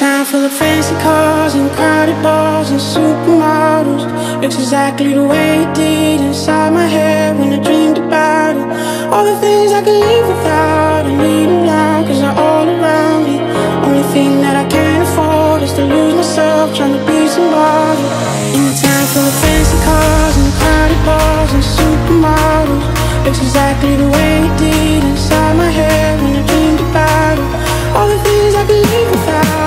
Town full of fancy cars and crowded bars and supermodels. Looks exactly the way it did inside my head when I dreamed about it. All the things I could live without, I need them now cause they're all around me. Only thing that I can't afford is to lose myself trying to be somebody. In a town full of fancy cars and crowded bars and supermodels. Looks exactly the way it did inside my head when I dreamed about it. All the things I could live without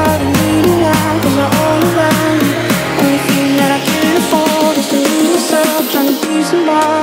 somebody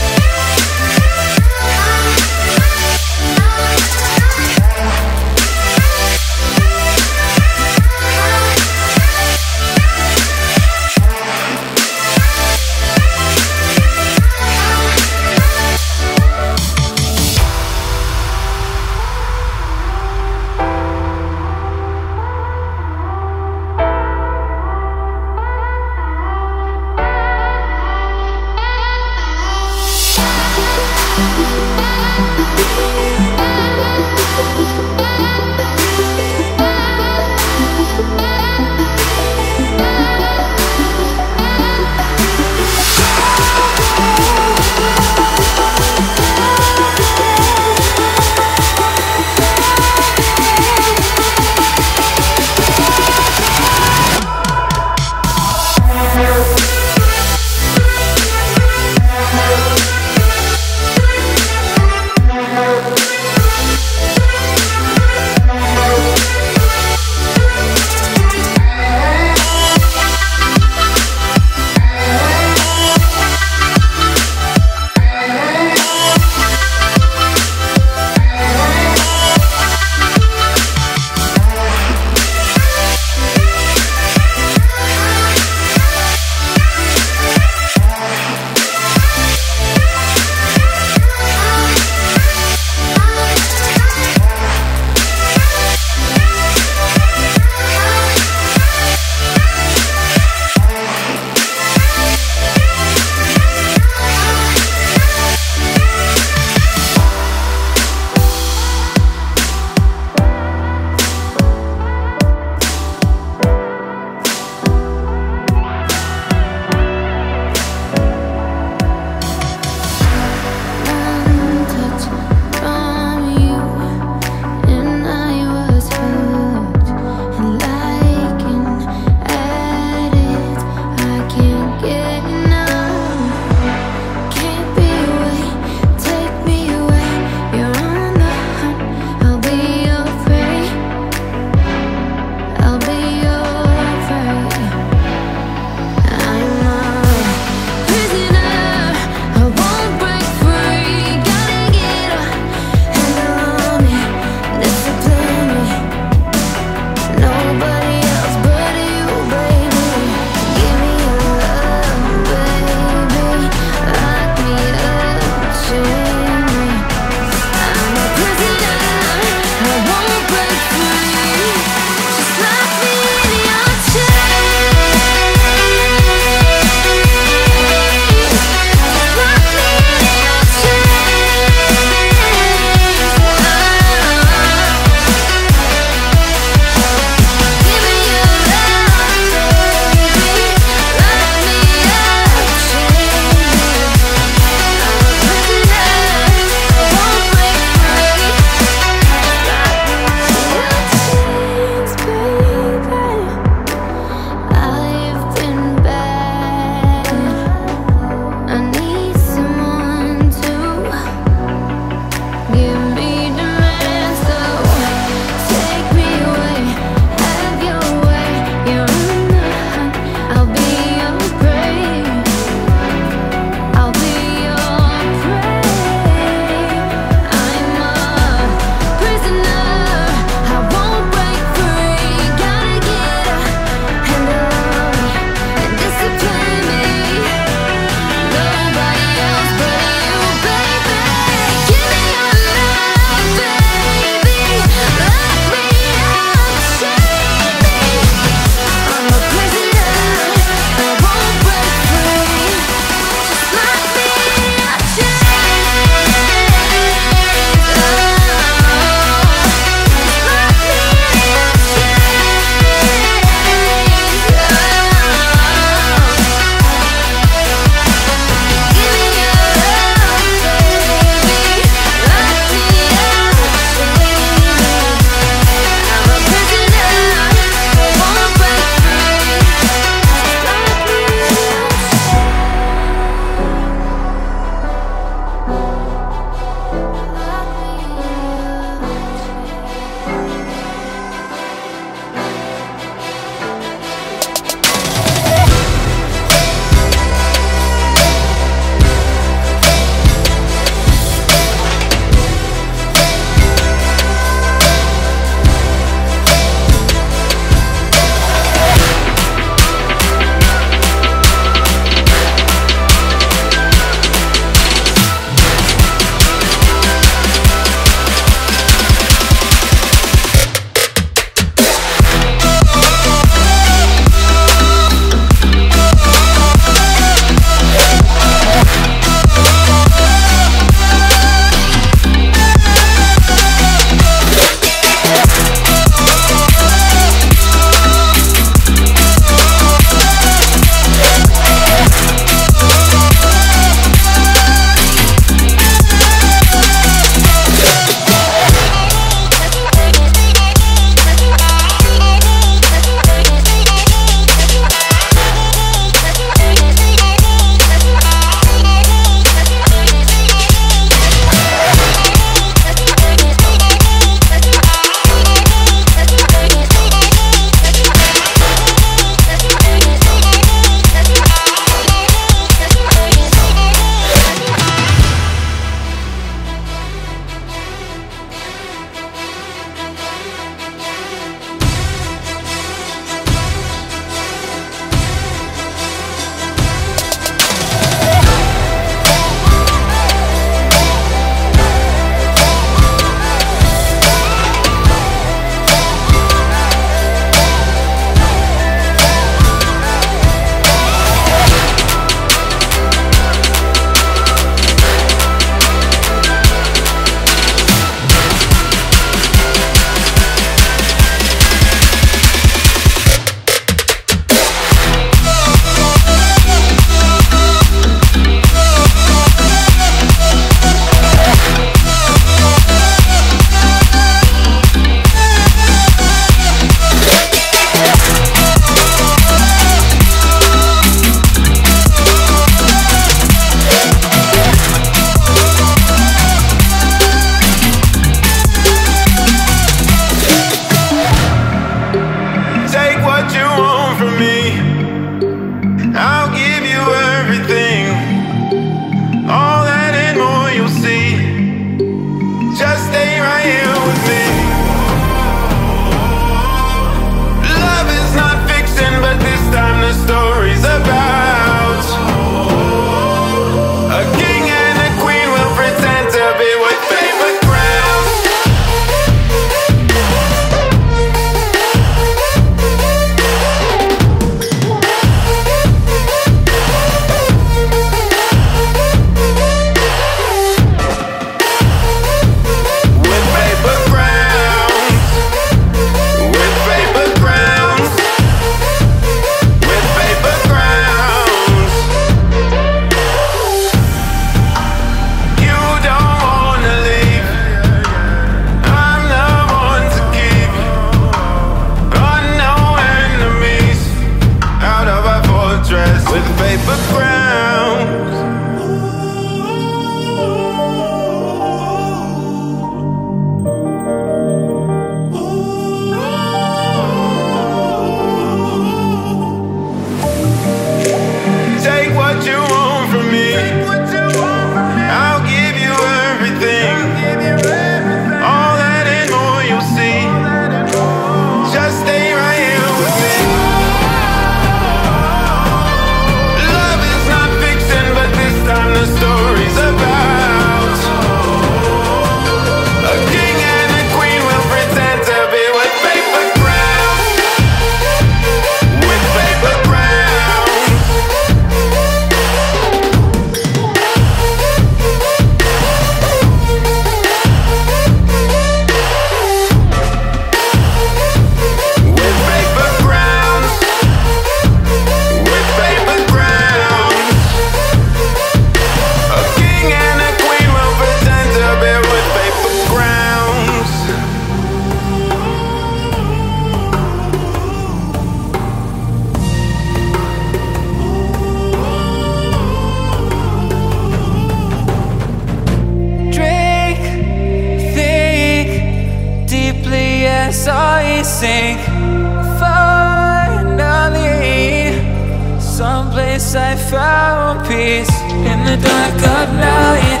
this I found peace In the dark of night.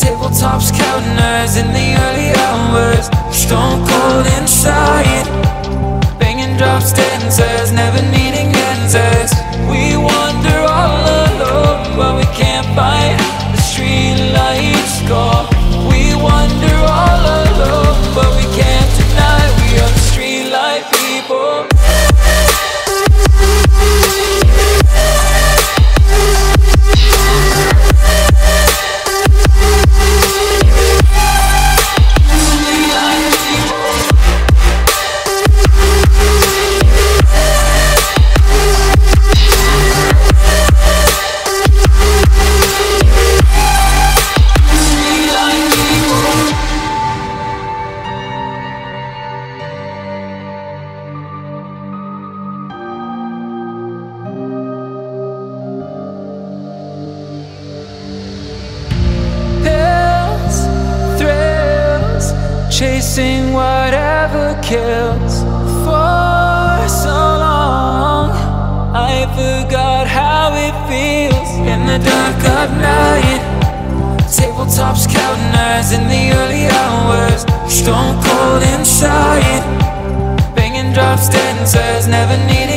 Tabletops counting knives in the early hours Stone cold inside. never needed